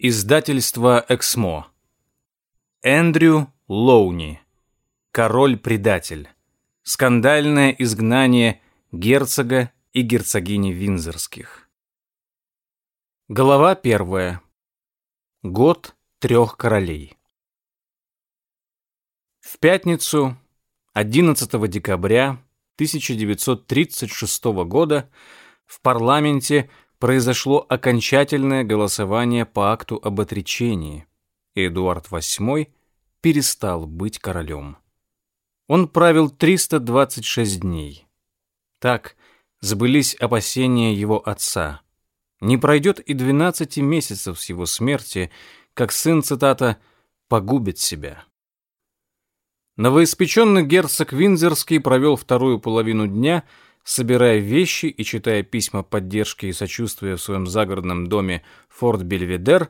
Издательство «Эксмо». Эндрю Лоуни. Король-предатель. Скандальное изгнание герцога и герцогини Винзорских. Глава первая. Год трех королей. В пятницу, 11 декабря 1936 года, в парламенте произошло окончательное голосование по акту об отречении, Эдуард VIII перестал быть королем. Он правил 326 дней. Так сбылись опасения его отца. Не пройдет и 12 месяцев с его смерти, как сын, цитата, «погубит себя». Новоиспеченный герцог Винзерский провел вторую половину дня – собирая вещи и читая письма поддержки и сочувствия в своем загородном доме Форт Бельведер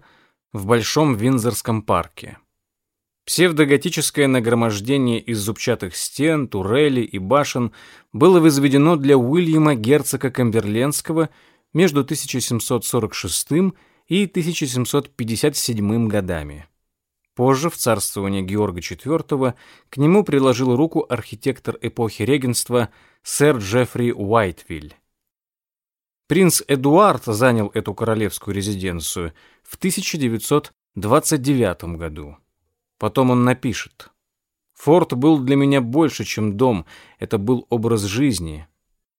в Большом Винзорском парке. Псевдоготическое нагромождение из зубчатых стен, турелей и башен было возведено для Уильяма герцога Камберленского между 1746 и 1757 годами. Позже, в царствовании Георга IV, к нему приложил руку архитектор эпохи регенства сэр Джеффри Уайтвиль. Принц Эдуард занял эту королевскую резиденцию в 1929 году. Потом он напишет. «Форт был для меня больше, чем дом, это был образ жизни.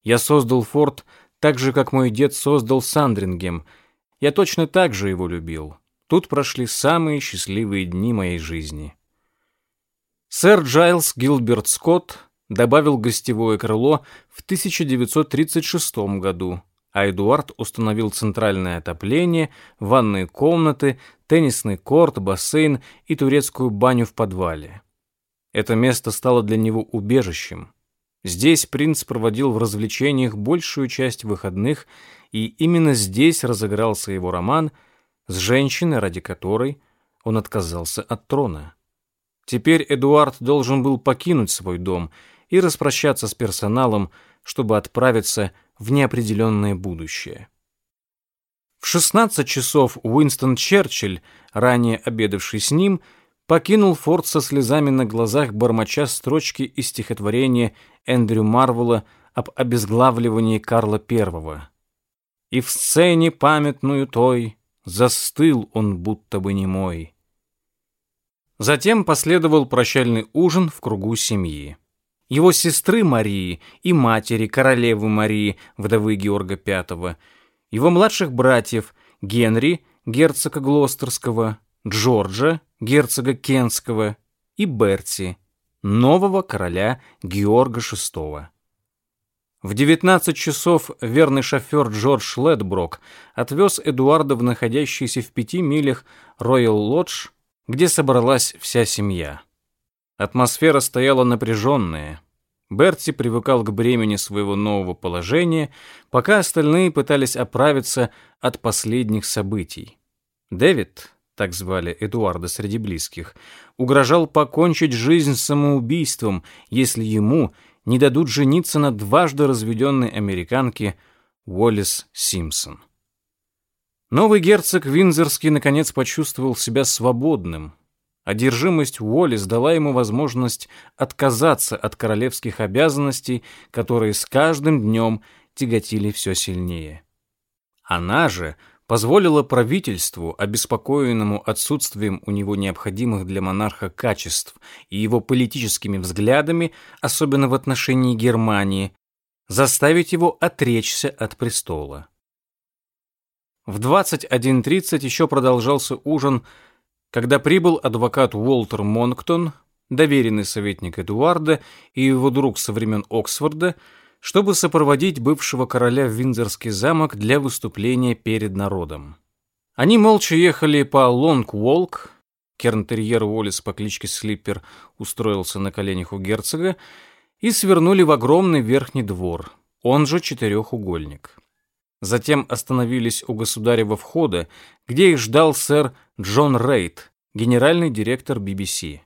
Я создал форт так же, как мой дед создал Сандрингем. Я точно так же его любил. Тут прошли самые счастливые дни моей жизни. Сэр Джайлс Гилберт Скотт добавил гостевое крыло в 1936 году, а Эдуард установил центральное отопление, ванные комнаты, теннисный корт, бассейн и турецкую баню в подвале. Это место стало для него убежищем. Здесь принц проводил в развлечениях большую часть выходных, и именно здесь разыгрался его роман – с женщиной, ради которой он отказался от трона. Теперь Эдуард должен был покинуть свой дом и распрощаться с персоналом, чтобы отправиться в неопределенное будущее. В 16 часов Уинстон Черчилль, ранее обедавший с ним, покинул форт со слезами на глазах, бормоча строчки из стихотворения Эндрю Марвела об обезглавливании Карла I. «И в сцене памятную той Застыл он будто бы немой. Затем последовал прощальный ужин в кругу семьи. Его сестры Марии и матери королевы Марии, вдовы Георга V, его младших братьев Генри, герцога Глостерского, Джорджа, герцога Кентского и Берти, нового короля Георга VI. В 19 часов верный шофер Джордж Ледброк отвез Эдуарда в находящийся в пяти милях Роyal Лодж, где собралась вся семья. Атмосфера стояла напряженная. Берти привыкал к бремени своего нового положения, пока остальные пытались оправиться от последних событий. Дэвид, так звали Эдуарда среди близких, угрожал покончить жизнь самоубийством, если ему – не дадут жениться на дважды разведенной американке Уоллес Симпсон. Новый герцог Винзерский наконец почувствовал себя свободным. Одержимость Уоллес дала ему возможность отказаться от королевских обязанностей, которые с каждым днем тяготили все сильнее. Она же позволила правительству, обеспокоенному отсутствием у него необходимых для монарха качеств и его политическими взглядами, особенно в отношении Германии, заставить его отречься от престола. В 21.30 еще продолжался ужин, когда прибыл адвокат Уолтер Монктон, доверенный советник Эдуарда и его друг со времен Оксфорда, чтобы сопроводить бывшего короля в Виндзорский замок для выступления перед народом. Они молча ехали по Лонг-Волк, кернтерьер Уоллес по кличке Слиппер устроился на коленях у герцога, и свернули в огромный верхний двор, он же четырехугольник. Затем остановились у государева входа, где их ждал сэр Джон Рейд, генеральный директор BBC.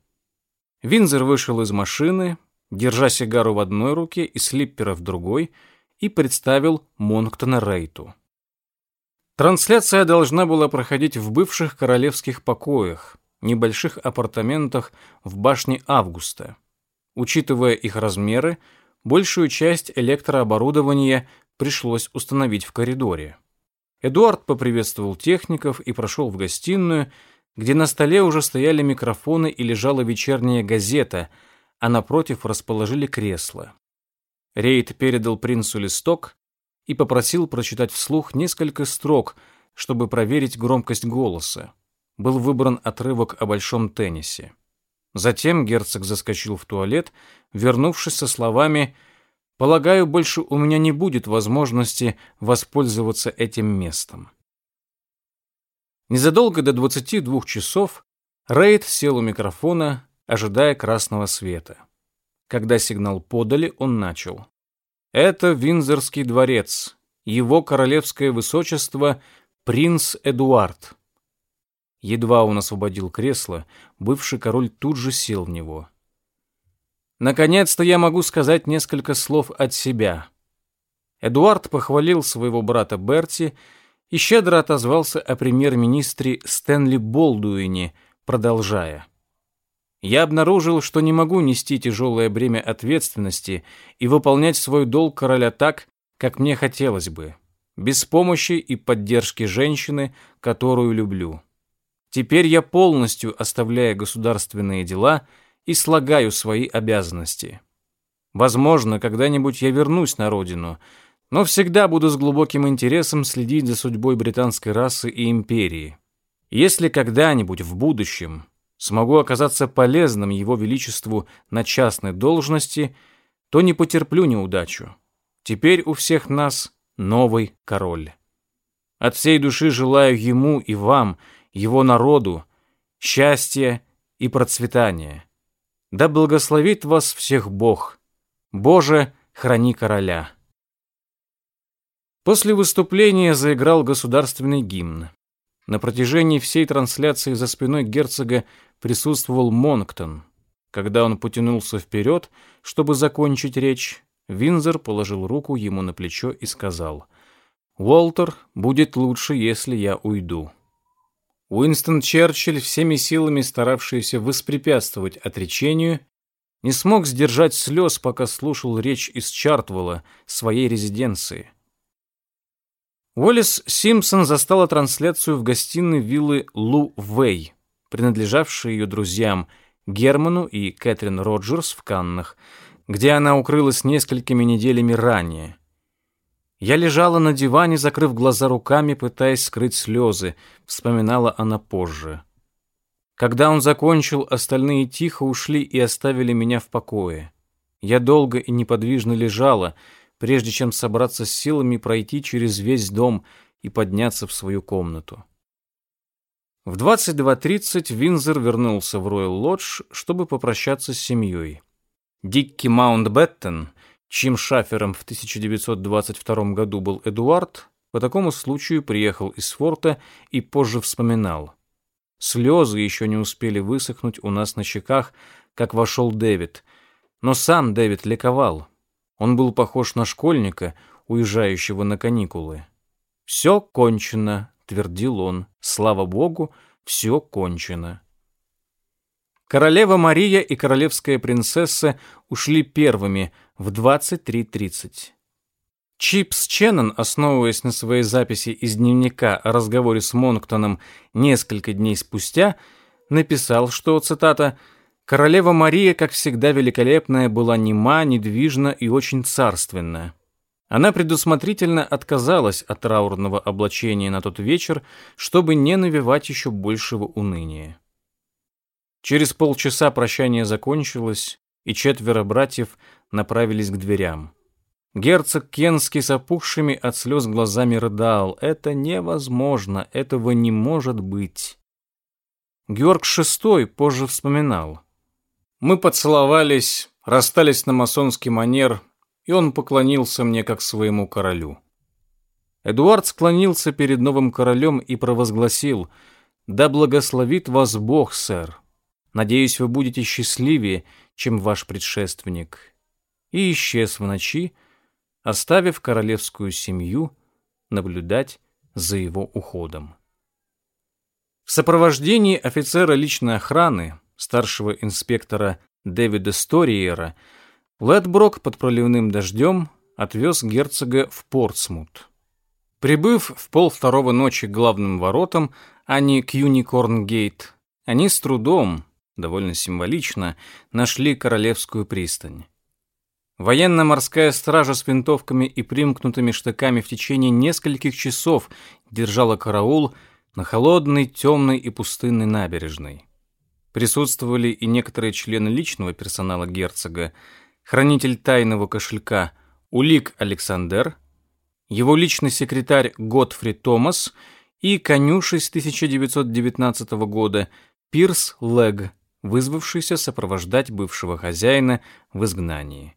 Винзер вышел из машины, держа сигару в одной руке и слиппера в другой, и представил Монктона Рейту. Трансляция должна была проходить в бывших королевских покоях, небольших апартаментах в башне Августа. Учитывая их размеры, большую часть электрооборудования пришлось установить в коридоре. Эдуард поприветствовал техников и прошел в гостиную, где на столе уже стояли микрофоны и лежала вечерняя газета, а напротив расположили кресло. Рейд передал принцу листок и попросил прочитать вслух несколько строк, чтобы проверить громкость голоса. Был выбран отрывок о большом теннисе. Затем герцог заскочил в туалет, вернувшись со словами «Полагаю, больше у меня не будет возможности воспользоваться этим местом». Незадолго до 22 часов Рейд сел у микрофона, ожидая красного света. Когда сигнал подали, он начал. «Это Винзорский дворец. Его королевское высочество — принц Эдуард». Едва он освободил кресло, бывший король тут же сел в него. «Наконец-то я могу сказать несколько слов от себя». Эдуард похвалил своего брата Берти и щедро отозвался о премьер-министре Стэнли Болдуине, продолжая. «Я обнаружил, что не могу нести тяжелое бремя ответственности и выполнять свой долг короля так, как мне хотелось бы, без помощи и поддержки женщины, которую люблю. Теперь я полностью оставляю государственные дела и слагаю свои обязанности. Возможно, когда-нибудь я вернусь на родину — но всегда буду с глубоким интересом следить за судьбой британской расы и империи. Если когда-нибудь в будущем смогу оказаться полезным его величеству на частной должности, то не потерплю неудачу. Теперь у всех нас новый король. От всей души желаю ему и вам, его народу, счастья и процветания. Да благословит вас всех Бог. Боже, храни короля. После выступления заиграл государственный гимн. На протяжении всей трансляции за спиной герцога присутствовал Монктон. Когда он потянулся вперед, чтобы закончить речь, Винзер положил руку ему на плечо и сказал, «Уолтер, будет лучше, если я уйду». Уинстон Черчилль, всеми силами старавшийся воспрепятствовать отречению, не смог сдержать слез, пока слушал речь из Чартвелла, своей резиденции. Уоллес Симпсон застала трансляцию в гостиной виллы Лу Вэй, принадлежавшей ее друзьям Герману и Кэтрин Роджерс в Каннах, где она укрылась несколькими неделями ранее. Я лежала на диване, закрыв глаза руками, пытаясь скрыть слезы, вспоминала она позже. Когда он закончил, остальные тихо ушли и оставили меня в покое. Я долго и неподвижно лежала, прежде чем собраться с силами пройти через весь дом и подняться в свою комнату. В 22.30 Винзер вернулся в Роyal Лодж, чтобы попрощаться с семьей. Дикки Маунтбеттен, чьим шафером в 1922 году был Эдуард, по такому случаю приехал из форта и позже вспоминал. Слезы еще не успели высохнуть у нас на щеках, как вошел Дэвид. Но сам Дэвид ликовал. Он был похож на школьника, уезжающего на каникулы. «Все кончено», — твердил он. «Слава Богу, все кончено». Королева Мария и королевская принцесса ушли первыми в 23.30. Чипс Ченнон, основываясь на своей записи из дневника о разговоре с Монктоном несколько дней спустя, написал, что, цитата, Королева Мария, как всегда великолепная, была нема, недвижна и очень царственная. Она предусмотрительно отказалась от траурного облачения на тот вечер, чтобы не навевать еще большего уныния. Через полчаса прощание закончилось, и четверо братьев направились к дверям. Герцог Кенский с опухшими от слез глазами рыдал. «Это невозможно, этого не может быть». Георг VI позже вспоминал. Мы поцеловались, расстались на масонский манер, и он поклонился мне как своему королю. Эдуард склонился перед новым королем и провозгласил «Да благословит вас Бог, сэр! Надеюсь, вы будете счастливее, чем ваш предшественник». И исчез в ночи, оставив королевскую семью наблюдать за его уходом. В сопровождении офицера личной охраны, старшего инспектора Дэвида Сториера, Ледброк под проливным дождем отвез герцога в Портсмут. Прибыв в полвторого ночи к главным воротам, а не к Юникорн-гейт, они с трудом, довольно символично, нашли Королевскую пристань. Военно-морская стража с винтовками и примкнутыми штыками в течение нескольких часов держала караул на холодной, темной и пустынной набережной. Присутствовали и некоторые члены личного персонала герцога, хранитель тайного кошелька Улик Александр, его личный секретарь Готфри Томас и конюший с 1919 года Пирс Лэг, вызвавшийся сопровождать бывшего хозяина в изгнании.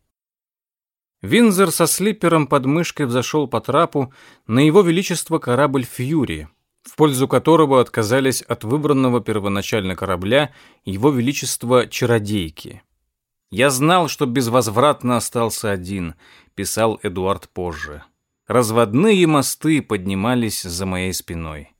Винзер со слипером под мышкой взошел по трапу на его величество корабль «Фьюри», в пользу которого отказались от выбранного первоначально корабля его величество «Чародейки». «Я знал, что безвозвратно остался один», — писал Эдуард позже. «Разводные мосты поднимались за моей спиной».